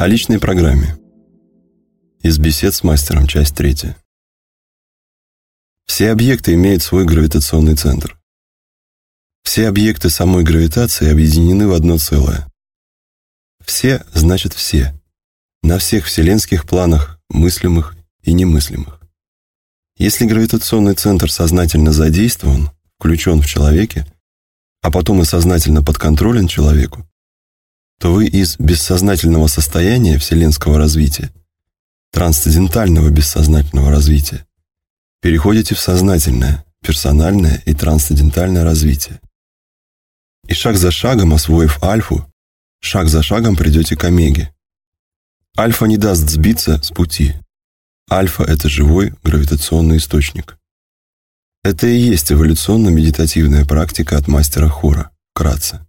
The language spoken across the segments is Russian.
О личной программе. Из бесед с мастером, часть третья. Все объекты имеют свой гравитационный центр. Все объекты самой гравитации объединены в одно целое. Все значит все. На всех вселенских планах, мыслимых и немыслимых. Если гравитационный центр сознательно задействован, включен в человеке, а потом и сознательно подконтролен человеку, то вы из бессознательного состояния вселенского развития, трансцендентального бессознательного развития, переходите в сознательное, персональное и трансцендентальное развитие. И шаг за шагом, освоив альфу, шаг за шагом придете к омеге. Альфа не даст сбиться с пути. Альфа – это живой гравитационный источник. Это и есть эволюционно-медитативная практика от мастера хора, Краца.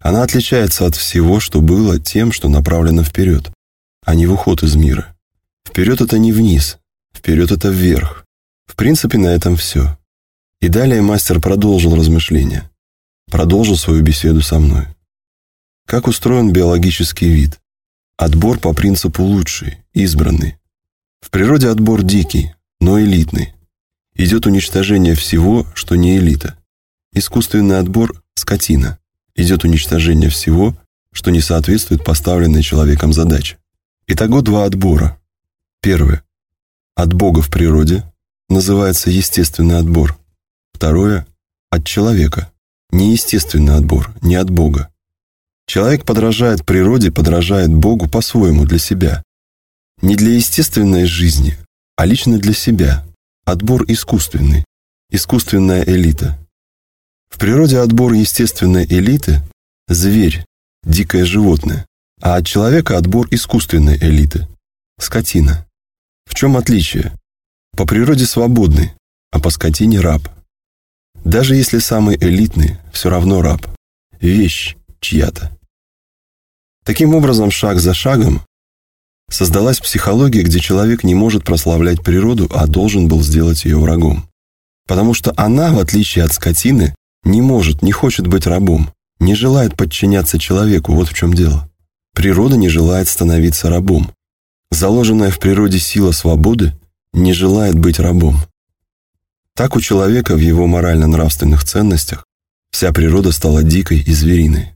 Она отличается от всего, что было, тем, что направлено вперед, а не в уход из мира. Вперед это не вниз, вперед это вверх. В принципе, на этом все. И далее мастер продолжил размышления, продолжил свою беседу со мной. Как устроен биологический вид? Отбор по принципу лучший, избранный. В природе отбор дикий, но элитный. Идет уничтожение всего, что не элита. Искусственный отбор – скотина идет уничтожение всего, что не соответствует поставленной человеком задаче. Итого два отбора. Первое. От Бога в природе называется естественный отбор. Второе. От человека. Неестественный отбор, не от Бога. Человек подражает природе, подражает Богу по-своему для себя. Не для естественной жизни, а лично для себя. Отбор искусственный. Искусственная элита. В природе отбор естественной элиты – зверь, дикое животное, а от человека отбор искусственной элиты – скотина. В чем отличие? По природе свободный, а по скотине раб. Даже если самый элитный, все равно раб. Вещь чья-то. Таким образом, шаг за шагом создалась психология, где человек не может прославлять природу, а должен был сделать ее врагом. Потому что она, в отличие от скотины, не может, не хочет быть рабом, не желает подчиняться человеку, вот в чем дело. Природа не желает становиться рабом. Заложенная в природе сила свободы не желает быть рабом. Так у человека в его морально-нравственных ценностях вся природа стала дикой и звериной.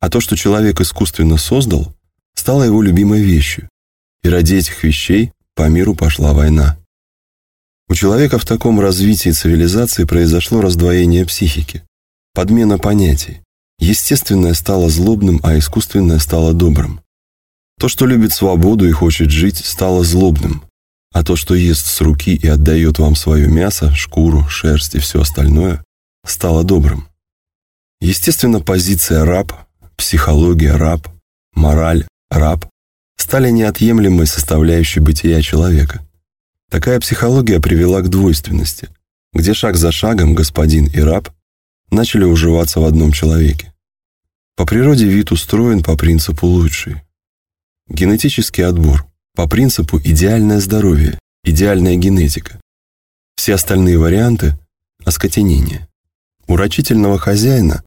А то, что человек искусственно создал, стало его любимой вещью. И ради этих вещей по миру пошла война. У человека в таком развитии цивилизации произошло раздвоение психики, подмена понятий. Естественное стало злобным, а искусственное стало добрым. То, что любит свободу и хочет жить, стало злобным, а то, что ест с руки и отдает вам свое мясо, шкуру, шерсть и все остальное, стало добрым. Естественно, позиция раб, психология раб, мораль раб стали неотъемлемой составляющей бытия человека – Такая психология привела к двойственности, где шаг за шагом господин и раб начали уживаться в одном человеке. По природе вид устроен по принципу «лучший». Генетический отбор по принципу «идеальное здоровье», «идеальная генетика». Все остальные варианты – оскотенение. У рачительного хозяина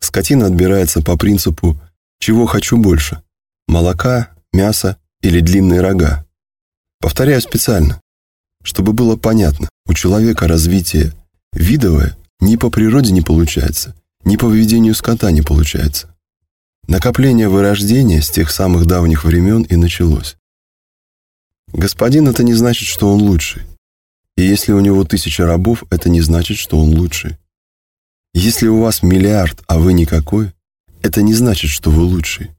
скотина отбирается по принципу «чего хочу больше» – молока, мяса или длинные рога. Повторяю специально. Чтобы было понятно, у человека развитие видовое ни по природе не получается, ни по поведению скота не получается. Накопление вырождения с тех самых давних времен и началось. Господин это не значит, что он лучший. И если у него тысяча рабов, это не значит, что он лучший. Если у вас миллиард, а вы никакой, это не значит, что вы лучший.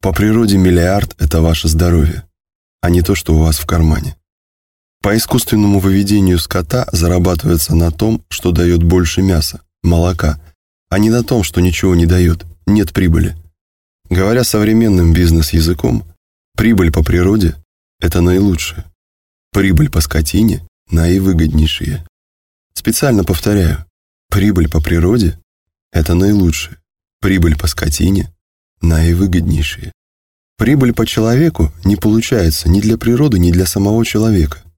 По природе миллиард – это ваше здоровье, а не то, что у вас в кармане. По искусственному выведению скота зарабатывается на том, что дает больше мяса, молока, а не на том, что ничего не дает, нет прибыли. Говоря современным бизнес-языком, прибыль по природе – это наилучшее. Прибыль по скотине – наивыгоднейшее. Специально повторяю, прибыль по природе – это наилучшее. Прибыль по скотине – наивыгоднейшее. Прибыль по человеку не получается ни для природы, ни для самого человека –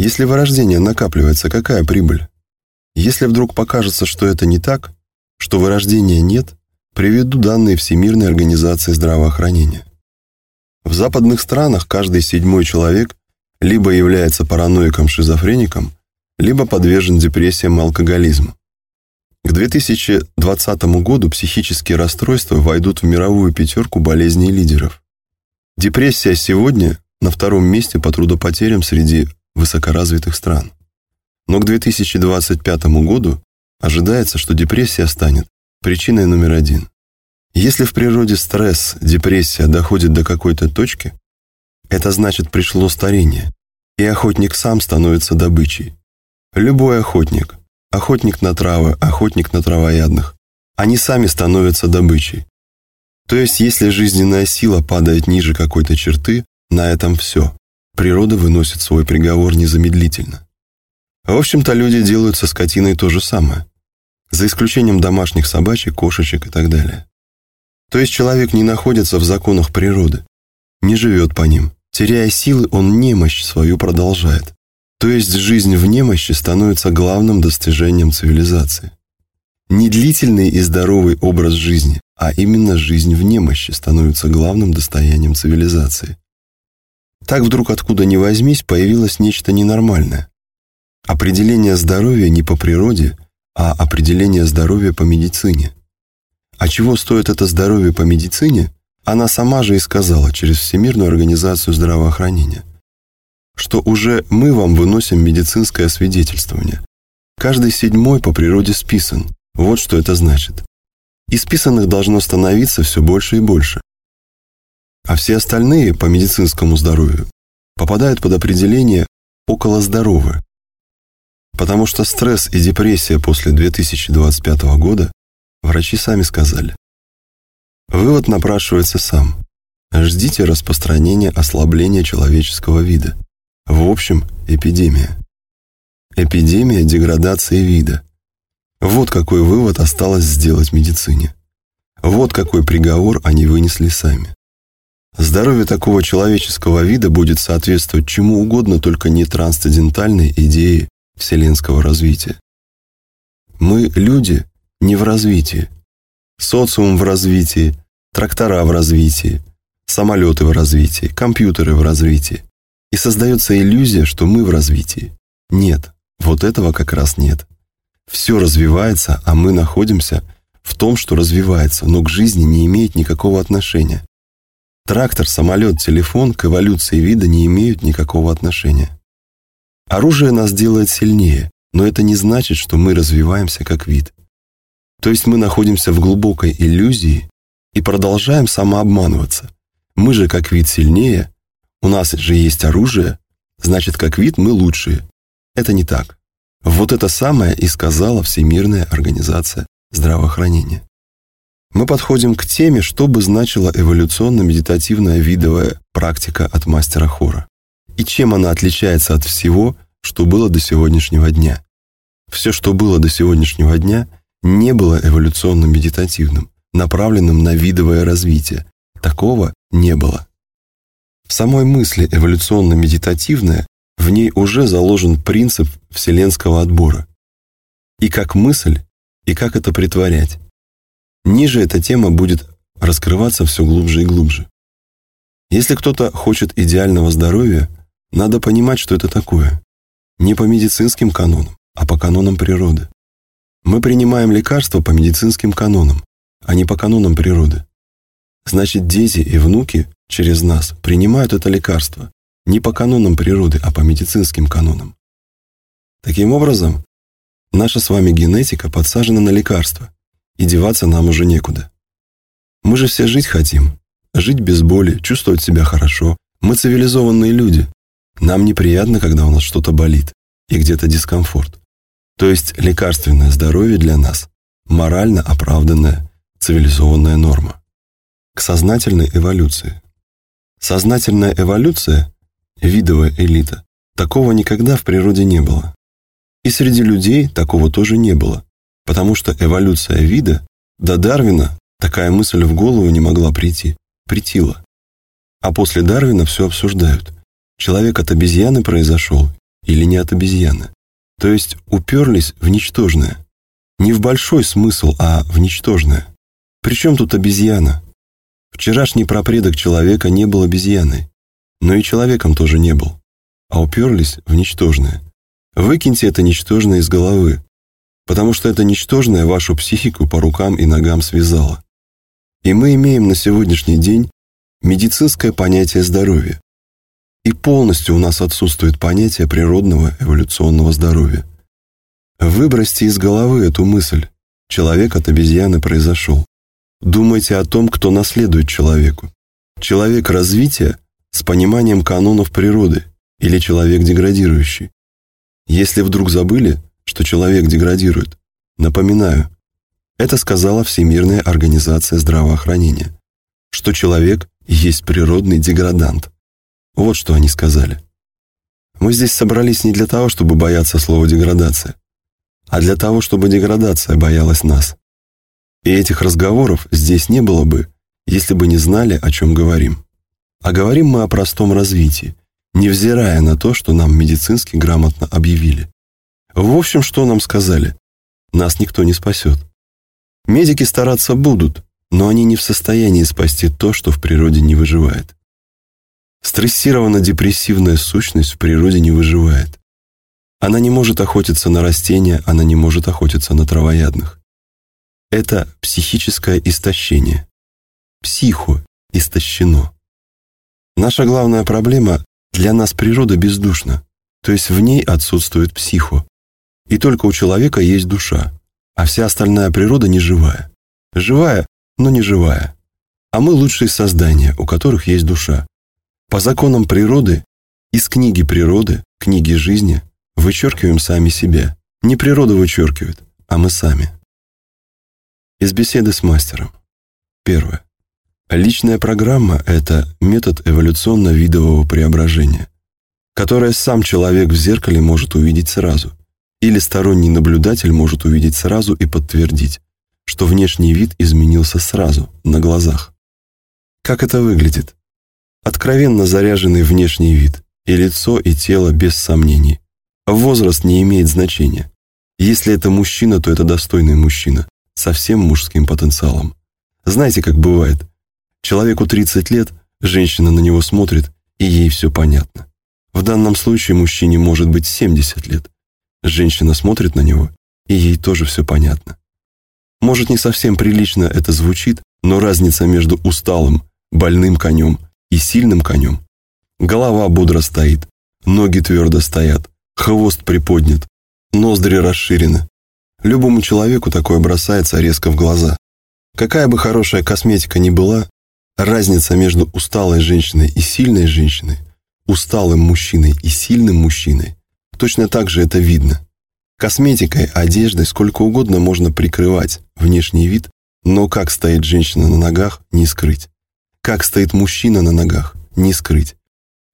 если вырождение накапливается, какая прибыль? Если вдруг покажется, что это не так, что вырождения нет, приведу данные Всемирной организации здравоохранения. В западных странах каждый седьмой человек либо является параноиком-шизофреником, либо подвержен депрессиям и алкоголизму. К 2020 году психические расстройства войдут в мировую пятерку болезней лидеров. Депрессия сегодня на втором месте по трудопотерям среди высокоразвитых стран. Но к 2025 году ожидается, что депрессия станет причиной номер один. Если в природе стресс, депрессия доходит до какой-то точки, это значит пришло старение, и охотник сам становится добычей. Любой охотник, охотник на травы, охотник на травоядных, они сами становятся добычей. То есть, если жизненная сила падает ниже какой-то черты, на этом все природа выносит свой приговор незамедлительно. В общем-то, люди делают со скотиной то же самое, за исключением домашних собачек, кошечек и так далее. То есть человек не находится в законах природы, не живет по ним. Теряя силы, он немощь свою продолжает. То есть жизнь в немощи становится главным достижением цивилизации. Не длительный и здоровый образ жизни, а именно жизнь в немощи становится главным достоянием цивилизации. Так вдруг откуда ни возьмись появилось нечто ненормальное. Определение здоровья не по природе, а определение здоровья по медицине. А чего стоит это здоровье по медицине, она сама же и сказала через Всемирную организацию здравоохранения, что уже мы вам выносим медицинское свидетельствование. Каждый седьмой по природе списан, вот что это значит. И списанных должно становиться все больше и больше а все остальные по медицинскому здоровью попадают под определение «около здоровы», потому что стресс и депрессия после 2025 года врачи сами сказали. Вывод напрашивается сам. Ждите распространения ослабления человеческого вида. В общем, эпидемия. Эпидемия деградации вида. Вот какой вывод осталось сделать медицине. Вот какой приговор они вынесли сами. Здоровье такого человеческого вида будет соответствовать чему угодно, только не трансцендентальной идее вселенского развития. Мы, люди, не в развитии. Социум в развитии, трактора в развитии, самолеты в развитии, компьютеры в развитии. И создается иллюзия, что мы в развитии. Нет, вот этого как раз нет. Все развивается, а мы находимся в том, что развивается, но к жизни не имеет никакого отношения. Трактор, самолет, телефон к эволюции вида не имеют никакого отношения. Оружие нас делает сильнее, но это не значит, что мы развиваемся как вид. То есть мы находимся в глубокой иллюзии и продолжаем самообманываться. Мы же как вид сильнее, у нас же есть оружие, значит, как вид мы лучшие. Это не так. Вот это самое и сказала Всемирная организация здравоохранения. Мы подходим к теме, что бы значила эволюционно-медитативная видовая практика от мастера хора и чем она отличается от всего, что было до сегодняшнего дня. Все, что было до сегодняшнего дня, не было эволюционно-медитативным, направленным на видовое развитие. Такого не было. В самой мысли эволюционно-медитативная в ней уже заложен принцип вселенского отбора. И как мысль, и как это притворять. Ниже эта тема будет раскрываться все глубже и глубже. Если кто-то хочет идеального здоровья, надо понимать, что это такое. Не по медицинским канонам, а по канонам природы. Мы принимаем лекарства по медицинским канонам, а не по канонам природы. Значит, дети и внуки через нас принимают это лекарство не по канонам природы, а по медицинским канонам. Таким образом, наша с вами генетика подсажена на лекарства – и деваться нам уже некуда. Мы же все жить хотим. Жить без боли, чувствовать себя хорошо. Мы цивилизованные люди. Нам неприятно, когда у нас что-то болит и где-то дискомфорт. То есть лекарственное здоровье для нас – морально оправданная цивилизованная норма. К сознательной эволюции. Сознательная эволюция – видовая элита. Такого никогда в природе не было. И среди людей такого тоже не было – потому что эволюция вида до Дарвина такая мысль в голову не могла прийти, притила. А после Дарвина все обсуждают. Человек от обезьяны произошел или не от обезьяны. То есть уперлись в ничтожное. Не в большой смысл, а в ничтожное. Причем тут обезьяна? Вчерашний пропредок человека не был обезьяной, но и человеком тоже не был, а уперлись в ничтожное. Выкиньте это ничтожное из головы, потому что это ничтожное вашу психику по рукам и ногам связало. И мы имеем на сегодняшний день медицинское понятие здоровья. И полностью у нас отсутствует понятие природного эволюционного здоровья. Выбросьте из головы эту мысль. Человек от обезьяны произошел. Думайте о том, кто наследует человеку. Человек развития с пониманием канонов природы или человек деградирующий. Если вдруг забыли, что человек деградирует. Напоминаю, это сказала Всемирная организация здравоохранения, что человек есть природный деградант. Вот что они сказали. Мы здесь собрались не для того, чтобы бояться слова «деградация», а для того, чтобы деградация боялась нас. И этих разговоров здесь не было бы, если бы не знали, о чем говорим. А говорим мы о простом развитии, невзирая на то, что нам медицински грамотно объявили. В общем, что нам сказали? Нас никто не спасет. Медики стараться будут, но они не в состоянии спасти то, что в природе не выживает. Стрессирована-депрессивная сущность в природе не выживает. Она не может охотиться на растения, она не может охотиться на травоядных. Это психическое истощение. Психо истощено. Наша главная проблема – для нас природа бездушна, то есть в ней отсутствует психо. И только у человека есть душа, а вся остальная природа неживая. Живая, но не живая. А мы лучшие создания, у которых есть душа. По законам природы, из книги природы, книги жизни, вычеркиваем сами себя. Не природа вычеркивает, а мы сами. Из беседы с мастером. Первое. Личная программа – это метод эволюционно-видового преображения, которое сам человек в зеркале может увидеть сразу, или сторонний наблюдатель может увидеть сразу и подтвердить, что внешний вид изменился сразу, на глазах. Как это выглядит? Откровенно заряженный внешний вид, и лицо, и тело без сомнений. Возраст не имеет значения. Если это мужчина, то это достойный мужчина, со всем мужским потенциалом. Знаете, как бывает? Человеку 30 лет, женщина на него смотрит, и ей все понятно. В данном случае мужчине может быть 70 лет – Женщина смотрит на него, и ей тоже все понятно. Может, не совсем прилично это звучит, но разница между усталым, больным конем и сильным конем. Голова бодро стоит, ноги твердо стоят, хвост приподнят, ноздри расширены. Любому человеку такое бросается резко в глаза. Какая бы хорошая косметика ни была, разница между усталой женщиной и сильной женщиной, усталым мужчиной и сильным мужчиной точно так же это видно. Косметикой, одеждой сколько угодно можно прикрывать внешний вид, но как стоит женщина на ногах, не скрыть. Как стоит мужчина на ногах, не скрыть.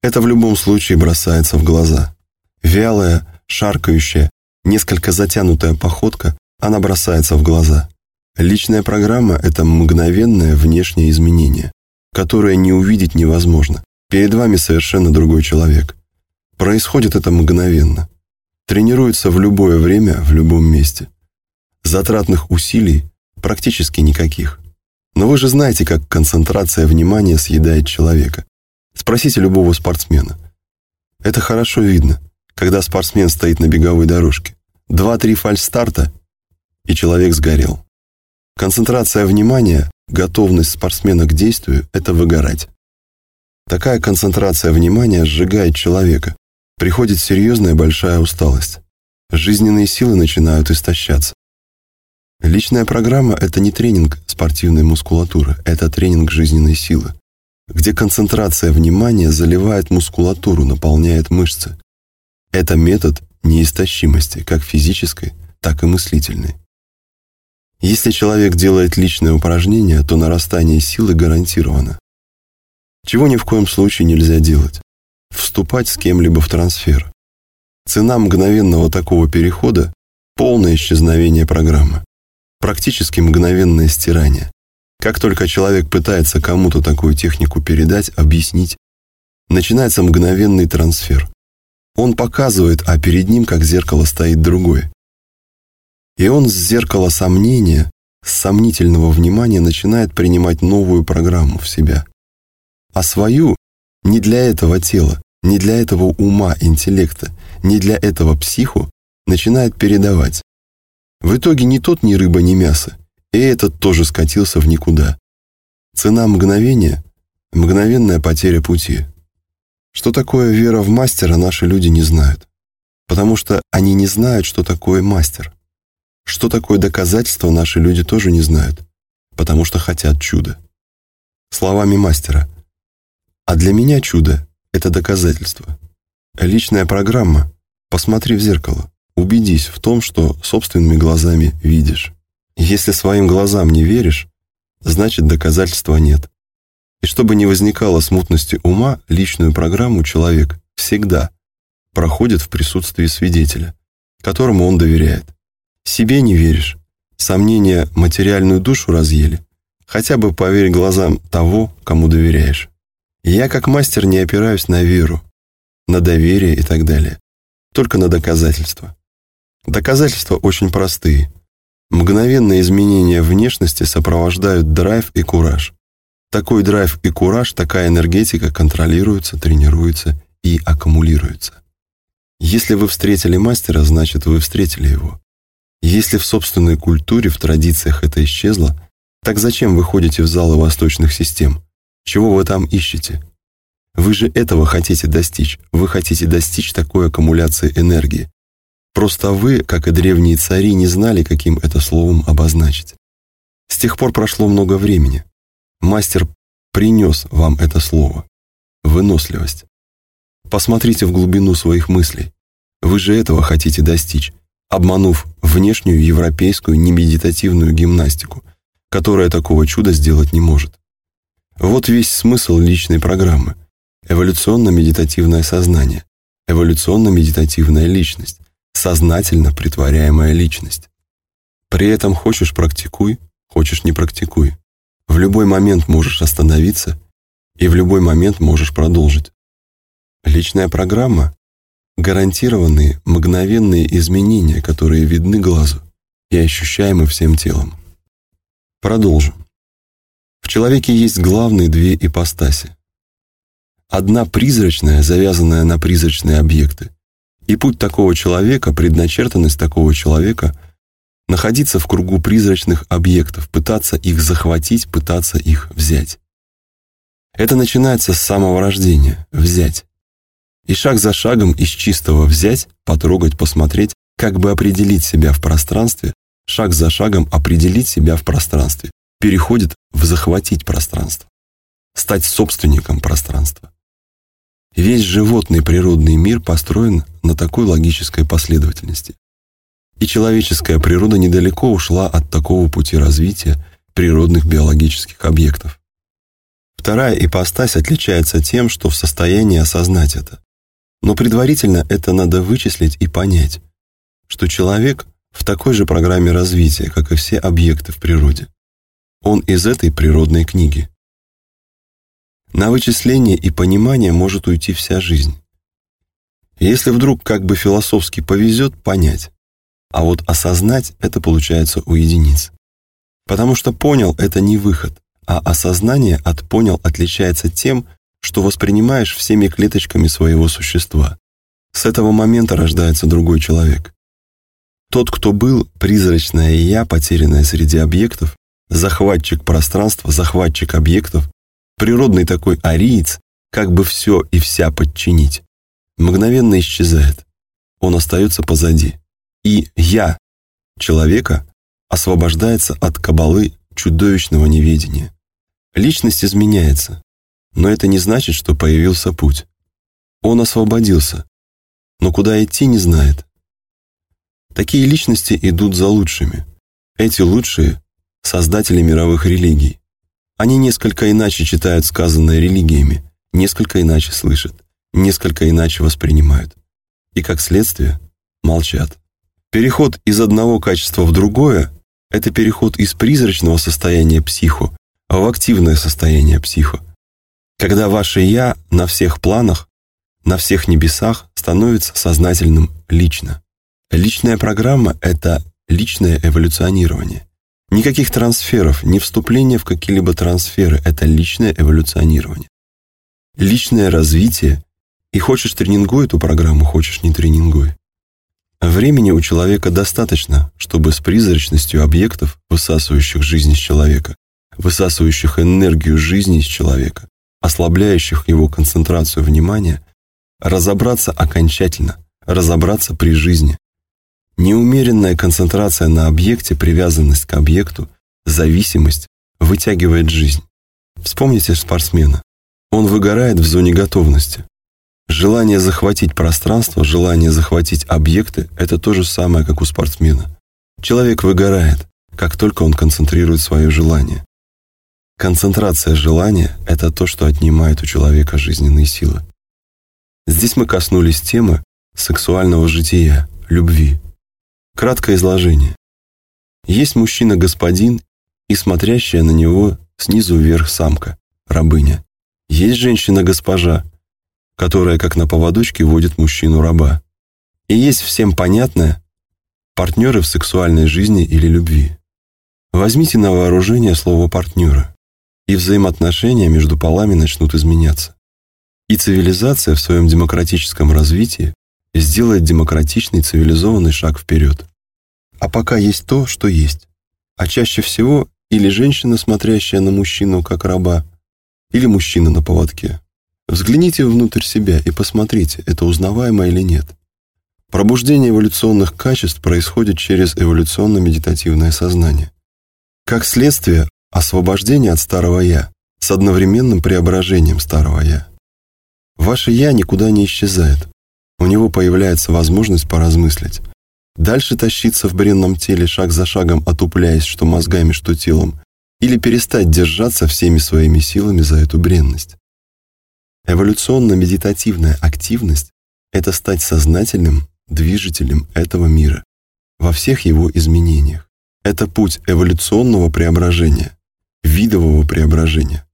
Это в любом случае бросается в глаза. Вялая, шаркающая, несколько затянутая походка, она бросается в глаза. Личная программа – это мгновенное внешнее изменение, которое не увидеть невозможно. Перед вами совершенно другой человек. Происходит это мгновенно. Тренируется в любое время, в любом месте. Затратных усилий практически никаких. Но вы же знаете, как концентрация внимания съедает человека. Спросите любого спортсмена. Это хорошо видно, когда спортсмен стоит на беговой дорожке. Два-три фальстарта, и человек сгорел. Концентрация внимания, готовность спортсмена к действию – это выгорать. Такая концентрация внимания сжигает человека, Приходит серьезная большая усталость. Жизненные силы начинают истощаться. Личная программа – это не тренинг спортивной мускулатуры, это тренинг жизненной силы, где концентрация внимания заливает мускулатуру, наполняет мышцы. Это метод неистощимости, как физической, так и мыслительной. Если человек делает личное упражнение, то нарастание силы гарантировано. Чего ни в коем случае нельзя делать вступать с кем-либо в трансфер. Цена мгновенного такого перехода – полное исчезновение программы, практически мгновенное стирание. Как только человек пытается кому-то такую технику передать, объяснить, начинается мгновенный трансфер. Он показывает, а перед ним, как зеркало, стоит другой. И он с зеркала сомнения, с сомнительного внимания начинает принимать новую программу в себя. А свою не для этого тела, не для этого ума, интеллекта, не для этого психу начинает передавать. В итоге ни тот ни рыба, ни мясо, и этот тоже скатился в никуда. Цена мгновения – мгновенная потеря пути. Что такое вера в мастера, наши люди не знают. Потому что они не знают, что такое мастер. Что такое доказательство, наши люди тоже не знают. Потому что хотят чуда. Словами мастера. А для меня чудо это доказательство. Личная программа. Посмотри в зеркало. Убедись в том, что собственными глазами видишь. Если своим глазам не веришь, значит доказательства нет. И чтобы не возникало смутности ума, личную программу человек всегда проходит в присутствии свидетеля, которому он доверяет. Себе не веришь. Сомнения материальную душу разъели. Хотя бы поверь глазам того, кому доверяешь. Я как мастер не опираюсь на веру, на доверие и так далее, только на доказательства. Доказательства очень простые. Мгновенные изменения внешности сопровождают драйв и кураж. Такой драйв и кураж, такая энергетика контролируется, тренируется и аккумулируется. Если вы встретили мастера, значит вы встретили его. Если в собственной культуре, в традициях это исчезло, так зачем вы ходите в залы восточных систем? Чего вы там ищете? Вы же этого хотите достичь. Вы хотите достичь такой аккумуляции энергии. Просто вы, как и древние цари, не знали, каким это словом обозначить. С тех пор прошло много времени. Мастер принес вам это слово. Выносливость. Посмотрите в глубину своих мыслей. Вы же этого хотите достичь, обманув внешнюю европейскую немедитативную гимнастику, которая такого чуда сделать не может. Вот весь смысл личной программы. Эволюционно-медитативное сознание, эволюционно-медитативная личность, сознательно притворяемая личность. При этом хочешь практикуй, хочешь не практикуй. В любой момент можешь остановиться и в любой момент можешь продолжить. Личная программа – гарантированные мгновенные изменения, которые видны глазу и ощущаемы всем телом. Продолжим. В человеке есть главные две ипостаси. Одна призрачная, завязанная на призрачные объекты. И путь такого человека, предначертанность такого человека — находиться в кругу призрачных объектов, пытаться их захватить, пытаться их взять. Это начинается с самого рождения — взять. И шаг за шагом из чистого взять, потрогать, посмотреть, как бы определить себя в пространстве, шаг за шагом определить себя в пространстве, переходит в захватить пространство, стать собственником пространства. Весь животный природный мир построен на такой логической последовательности. И человеческая природа недалеко ушла от такого пути развития природных биологических объектов. Вторая ипостась отличается тем, что в состоянии осознать это. Но предварительно это надо вычислить и понять, что человек в такой же программе развития, как и все объекты в природе он из этой природной книги. На вычисление и понимание может уйти вся жизнь. Если вдруг как бы философски повезет, понять. А вот осознать это получается у единиц. Потому что понял – это не выход, а осознание от понял отличается тем, что воспринимаешь всеми клеточками своего существа. С этого момента рождается другой человек. Тот, кто был призрачное «я», потерянное среди объектов, захватчик пространства, захватчик объектов, природный такой ариец, как бы все и вся подчинить, мгновенно исчезает. Он остается позади. И «я» человека освобождается от кабалы чудовищного неведения. Личность изменяется, но это не значит, что появился путь. Он освободился, но куда идти не знает. Такие личности идут за лучшими. Эти лучшие создатели мировых религий. Они несколько иначе читают сказанное религиями, несколько иначе слышат, несколько иначе воспринимают. И как следствие молчат. Переход из одного качества в другое – это переход из призрачного состояния психу в активное состояние психу, Когда ваше «я» на всех планах, на всех небесах становится сознательным лично. Личная программа – это личное эволюционирование. Никаких трансферов, не вступления в какие-либо трансферы – это личное эволюционирование. Личное развитие – и хочешь тренингуй эту программу, хочешь не тренингуй. Времени у человека достаточно, чтобы с призрачностью объектов, высасывающих жизнь из человека, высасывающих энергию жизни из человека, ослабляющих его концентрацию внимания, разобраться окончательно, разобраться при жизни, Неумеренная концентрация на объекте, привязанность к объекту, зависимость вытягивает жизнь. Вспомните спортсмена. Он выгорает в зоне готовности. Желание захватить пространство, желание захватить объекты – это то же самое, как у спортсмена. Человек выгорает, как только он концентрирует свое желание. Концентрация желания – это то, что отнимает у человека жизненные силы. Здесь мы коснулись темы сексуального жития, любви – Краткое изложение. Есть мужчина-господин и смотрящая на него снизу вверх самка, рабыня. Есть женщина-госпожа, которая как на поводочке водит мужчину-раба. И есть всем понятное партнеры в сексуальной жизни или любви. Возьмите на вооружение слово «партнеры», и взаимоотношения между полами начнут изменяться. И цивилизация в своем демократическом развитии и сделает демократичный цивилизованный шаг вперед. А пока есть то, что есть. А чаще всего или женщина, смотрящая на мужчину как раба, или мужчина на поводке. Взгляните внутрь себя и посмотрите, это узнаваемо или нет. Пробуждение эволюционных качеств происходит через эволюционно-медитативное сознание. Как следствие, освобождение от старого «я» с одновременным преображением старого «я». Ваше «я» никуда не исчезает, у него появляется возможность поразмыслить. Дальше тащиться в бренном теле шаг за шагом, отупляясь что мозгами, что телом, или перестать держаться всеми своими силами за эту бренность. Эволюционно-медитативная активность – это стать сознательным движителем этого мира во всех его изменениях. Это путь эволюционного преображения, видового преображения,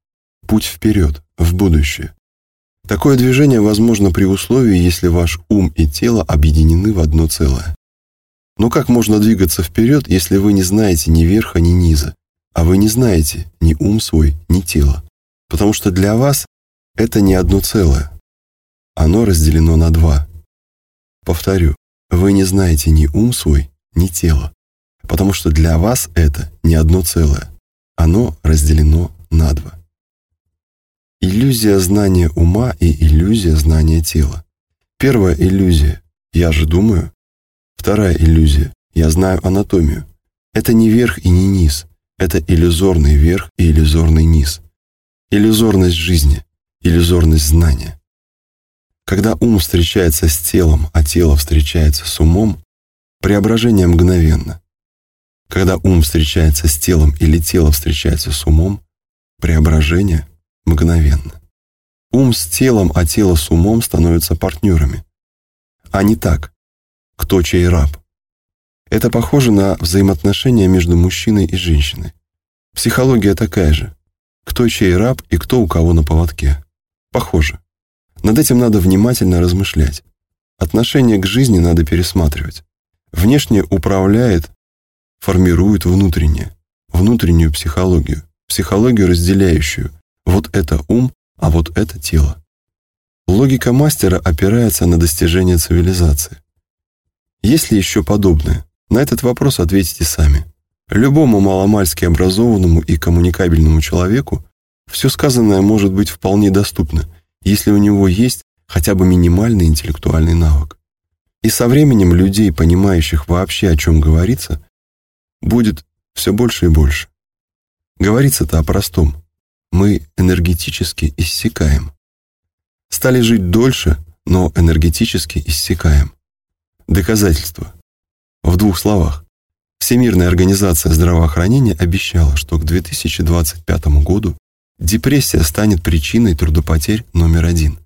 путь вперед, в будущее. Такое движение возможно при условии, если ваш ум и тело объединены в одно целое. Но как можно двигаться вперед, если вы не знаете ни верха, ни низа, а вы не знаете ни ум свой, ни тело? Потому что для вас это не одно целое. Оно разделено на два. Повторю, вы не знаете ни ум свой, ни тело, потому что для вас это не одно целое. Оно разделено на два. Иллюзия знания ума и иллюзия знания тела. Первая иллюзия – я же думаю. Вторая иллюзия – я знаю анатомию. Это не верх и не низ. Это иллюзорный верх и иллюзорный низ. Иллюзорность жизни, иллюзорность знания. Когда ум встречается с телом, а тело встречается с умом, преображение мгновенно. Когда ум встречается с телом или тело встречается с умом, преображение – мгновенно. Ум с телом, а тело с умом становятся партнерами. А не так. Кто чей раб? Это похоже на взаимоотношения между мужчиной и женщиной. Психология такая же. Кто чей раб и кто у кого на поводке. Похоже. Над этим надо внимательно размышлять. Отношение к жизни надо пересматривать. Внешнее управляет, формирует внутреннее, внутреннюю психологию, психологию разделяющую, вот это ум, а вот это тело. Логика мастера опирается на достижение цивилизации. Есть ли еще подобное? На этот вопрос ответите сами. Любому маломальски образованному и коммуникабельному человеку все сказанное может быть вполне доступно, если у него есть хотя бы минимальный интеллектуальный навык. И со временем людей, понимающих вообще, о чем говорится, будет все больше и больше. Говорится-то о простом – мы энергетически иссякаем. Стали жить дольше, но энергетически иссякаем. Доказательство. В двух словах. Всемирная организация здравоохранения обещала, что к 2025 году депрессия станет причиной трудопотерь номер один.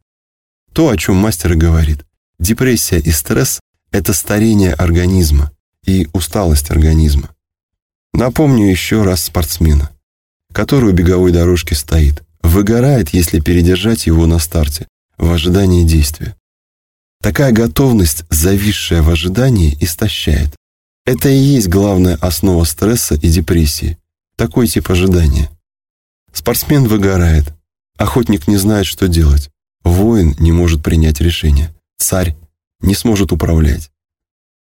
То, о чем мастер и говорит, депрессия и стресс – это старение организма и усталость организма. Напомню еще раз спортсмена которую беговой дорожке стоит, выгорает, если передержать его на старте, в ожидании действия. Такая готовность, зависшая в ожидании, истощает. Это и есть главная основа стресса и депрессии. Такой тип ожидания. Спортсмен выгорает. Охотник не знает, что делать. Воин не может принять решение. Царь не сможет управлять.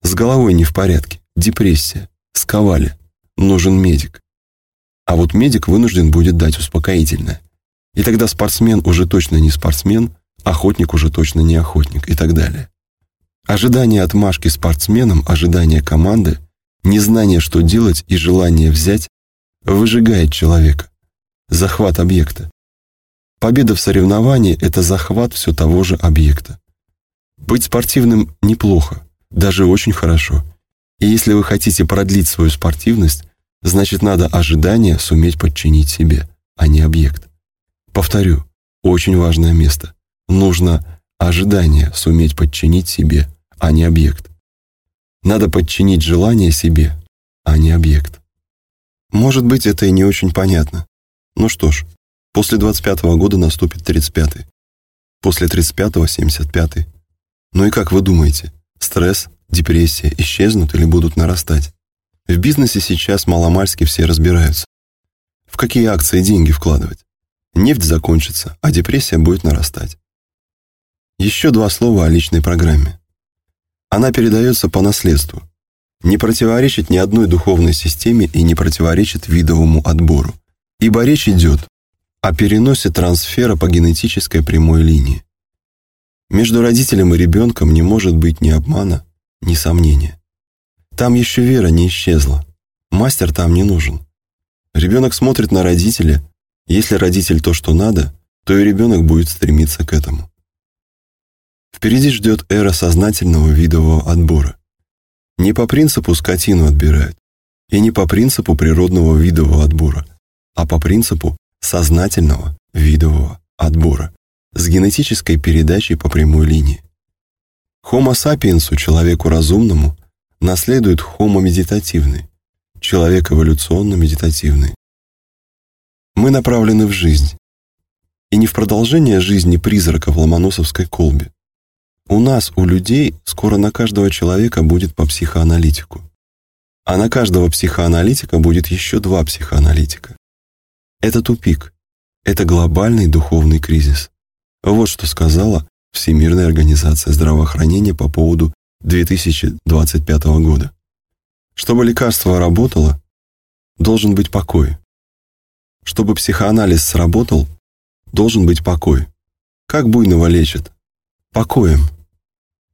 С головой не в порядке. Депрессия. Сковали. Нужен медик. А вот медик вынужден будет дать успокоительное. И тогда спортсмен уже точно не спортсмен, охотник уже точно не охотник и так далее. Ожидание отмашки спортсменам, ожидание команды, незнание, что делать и желание взять выжигает человека. Захват объекта. Победа в соревновании – это захват все того же объекта. Быть спортивным неплохо, даже очень хорошо. И если вы хотите продлить свою спортивность, Значит, надо ожидание суметь подчинить себе, а не объект. Повторю, очень важное место. Нужно ожидание суметь подчинить себе, а не объект. Надо подчинить желание себе, а не объект. Может быть, это и не очень понятно. Ну что ж, после 25-го года наступит 35-й. После 35-го 75-й. Ну и как вы думаете, стресс, депрессия исчезнут или будут нарастать? В бизнесе сейчас маломальски все разбираются. В какие акции деньги вкладывать? Нефть закончится, а депрессия будет нарастать. Еще два слова о личной программе. Она передается по наследству. Не противоречит ни одной духовной системе и не противоречит видовому отбору. Ибо речь идет о переносе трансфера по генетической прямой линии. Между родителем и ребенком не может быть ни обмана, ни сомнения. Там еще Вера не исчезла. Мастер там не нужен. Ребенок смотрит на родителя. Если родитель то, что надо, то и ребенок будет стремиться к этому. Впереди ждет эра сознательного видового отбора. Не по принципу скотину отбирают, и не по принципу природного видового отбора, а по принципу сознательного видового отбора с генетической передачей по прямой линии. Homo sapiens, человеку разумному, наследует Homo медитативный, человек эволюционно-медитативный. Мы направлены в жизнь, и не в продолжение жизни призрака в Ломоносовской колбе. У нас, у людей, скоро на каждого человека будет по психоаналитику. А на каждого психоаналитика будет еще два психоаналитика. Это тупик. Это глобальный духовный кризис. Вот что сказала Всемирная организация здравоохранения по поводу 2025 года. Чтобы лекарство работало, должен быть покой. Чтобы психоанализ сработал, должен быть покой. Как буйного лечат? Покоем.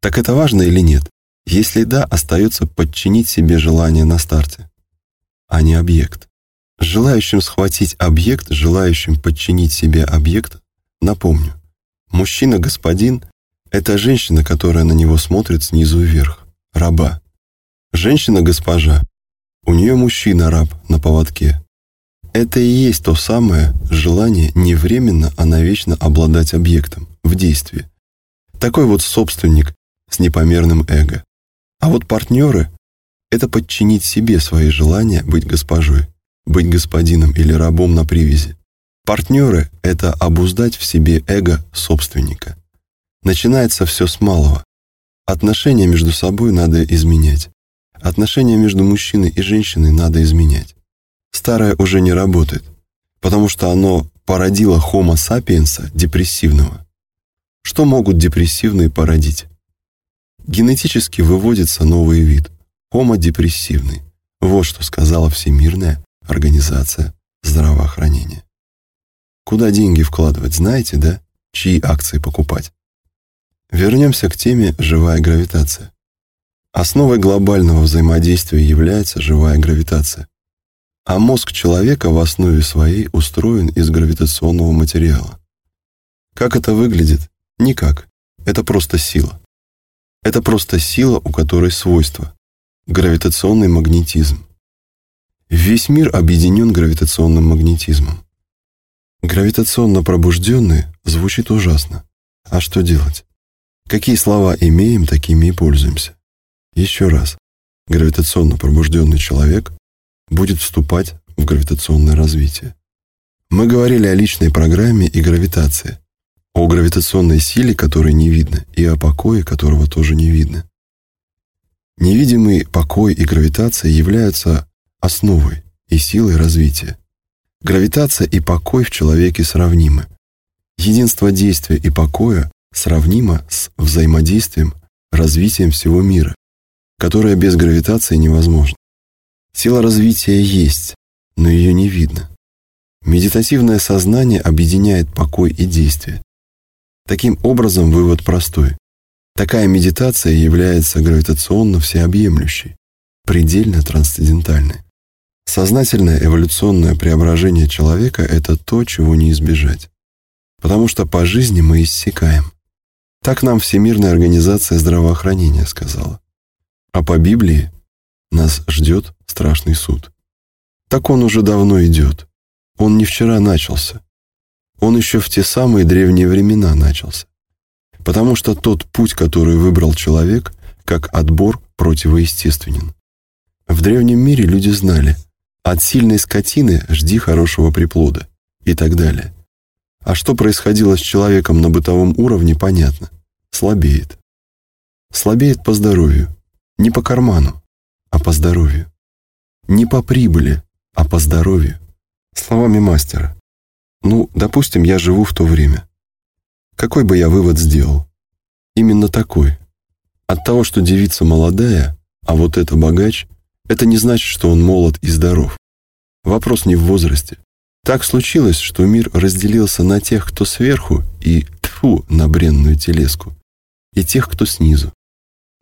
Так это важно или нет? Если да, остается подчинить себе желание на старте, а не объект. Желающим схватить объект, желающим подчинить себе объект, напомню, мужчина-господин это женщина, которая на него смотрит снизу вверх. Раба. Женщина-госпожа. У нее мужчина-раб на поводке. Это и есть то самое желание не временно, а навечно обладать объектом, в действии. Такой вот собственник с непомерным эго. А вот партнеры – это подчинить себе свои желания быть госпожой, быть господином или рабом на привязи. Партнеры – это обуздать в себе эго собственника. Начинается все с малого. Отношения между собой надо изменять. Отношения между мужчиной и женщиной надо изменять. Старое уже не работает, потому что оно породило Homo sapiens депрессивного. Что могут депрессивные породить? Генетически выводится новый вид – Homo депрессивный. Вот что сказала Всемирная организация здравоохранения. Куда деньги вкладывать, знаете, да? Чьи акции покупать? Вернемся к теме «живая гравитация». Основой глобального взаимодействия является живая гравитация. А мозг человека в основе своей устроен из гравитационного материала. Как это выглядит? Никак. Это просто сила. Это просто сила, у которой свойства. Гравитационный магнетизм. Весь мир объединен гравитационным магнетизмом. Гравитационно пробужденные звучит ужасно. А что делать? Какие слова имеем, такими и пользуемся. Еще раз, гравитационно пробужденный человек будет вступать в гравитационное развитие. Мы говорили о личной программе и гравитации, о гравитационной силе, которой не видно, и о покое, которого тоже не видно. Невидимый покой и гравитация являются основой и силой развития. Гравитация и покой в человеке сравнимы. Единство действия и покоя сравнима с взаимодействием, развитием всего мира, которое без гравитации невозможно. Сила развития есть, но ее не видно. Медитативное сознание объединяет покой и действие. Таким образом, вывод простой. Такая медитация является гравитационно всеобъемлющей, предельно трансцендентальной. Сознательное эволюционное преображение человека – это то, чего не избежать. Потому что по жизни мы иссякаем – так нам Всемирная организация здравоохранения сказала. А по Библии нас ждет страшный суд. Так он уже давно идет. Он не вчера начался. Он еще в те самые древние времена начался. Потому что тот путь, который выбрал человек, как отбор противоестественен. В древнем мире люди знали, от сильной скотины жди хорошего приплода и так далее. А что происходило с человеком на бытовом уровне, понятно. Слабеет. Слабеет по здоровью. Не по карману, а по здоровью. Не по прибыли, а по здоровью. Словами мастера. Ну, допустим, я живу в то время. Какой бы я вывод сделал? Именно такой. От того, что девица молодая, а вот это богач, это не значит, что он молод и здоров. Вопрос не в возрасте. Так случилось, что мир разделился на тех, кто сверху, и тфу на бренную телеску, и тех, кто снизу.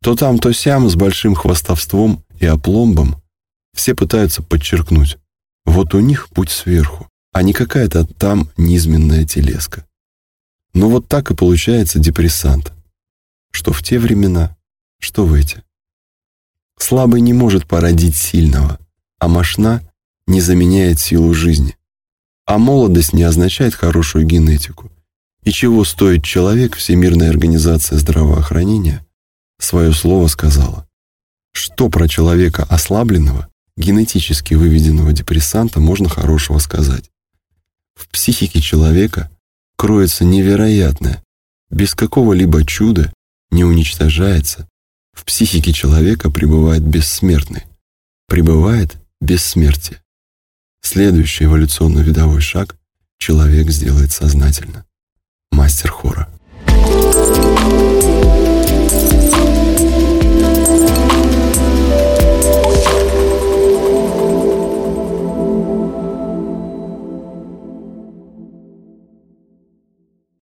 То там, то сям, с большим хвастовством и опломбом. Все пытаются подчеркнуть. Вот у них путь сверху, а не какая-то там низменная телеска. Но вот так и получается депрессант. Что в те времена, что в эти. Слабый не может породить сильного, а мощна не заменяет силу жизни. А молодость не означает хорошую генетику. И чего стоит человек, Всемирная организация здравоохранения свое слово сказала. Что про человека ослабленного, генетически выведенного депрессанта можно хорошего сказать? В психике человека кроется невероятное, без какого-либо чуда не уничтожается. В психике человека пребывает бессмертный, пребывает бессмертие. Следующий эволюционный видовой шаг человек сделает сознательно. Мастер хора.